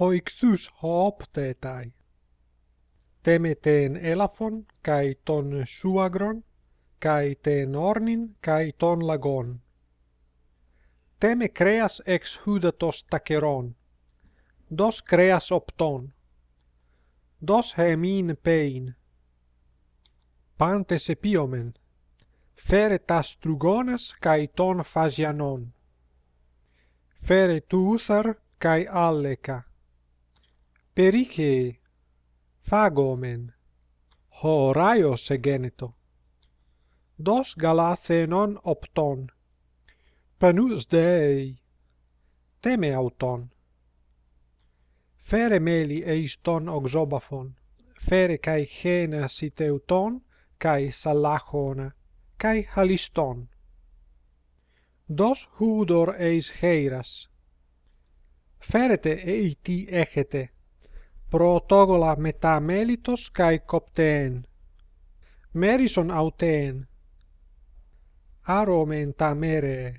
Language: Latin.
hoiktys hoopteetai. Teme teen elafon, kai ton suagron, kai ten ornin, kai ton lagon. Teme creas ex hudatos takeron. Dos creas opton. Dos hemin pein. Pantes epiomen. Fere tas trugonas kai ton fasianon. Fere tu uthar kai alleca. Perice fagomen horaios egeneto. Dos galathenon opton. Panus Dei teme auton. Φέρε μέλη εις τον οξόμπαφον, φέρε καί χένα σιτεουτών, καί σαλάχωνα, καί χαλιστών. Δος χούδορ εις χέιρας. Φέρετε ει τι έχετε, protogola μετά μέλιτος καί κοπτέν. Μέρισον αυτέν. Άρωμεν τα μέρε.